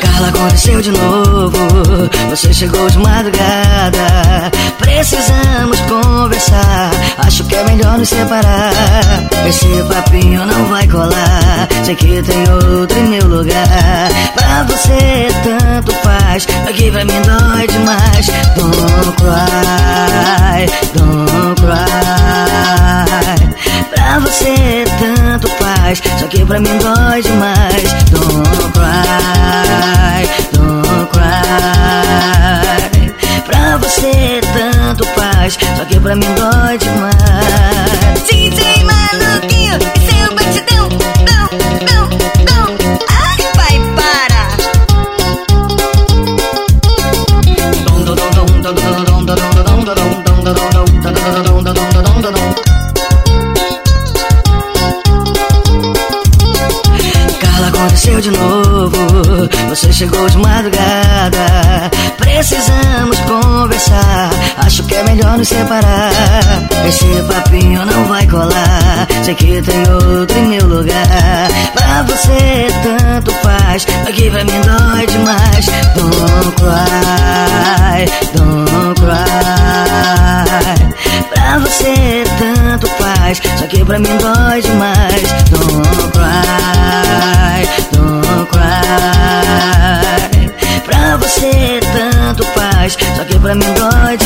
Carla, aconteceu de novo. Você chegou de madrugada. Precisamos conversar. Acho que é melhor nos separar. Esse papinho não vai colar. Sei que tem outro em meu lugar. Pra você tanto faz. Aqui pra mim dói demais. Don't cry, don't cry. Pra você tanto faz. Só que pra mim dói demais. Don't cry, don't Pra mim dói demais. DJ Maluquinho seu batidão, não, não, não. Ai, vai, para. Carla, aconteceu de novo. Você chegou de madrugada. Precisamos conversar. É melhor nos separar. Esse papinho não vai colar. Sei que tem outro em meu lugar. Pra você tanto faz. Aqui pra mim dói demais. Don't cry, don't cry. Pra você tanto faz. Só que pra mim dói demais. Don't cry, don't cry. Pra você tanto faz. Só que pra mim dói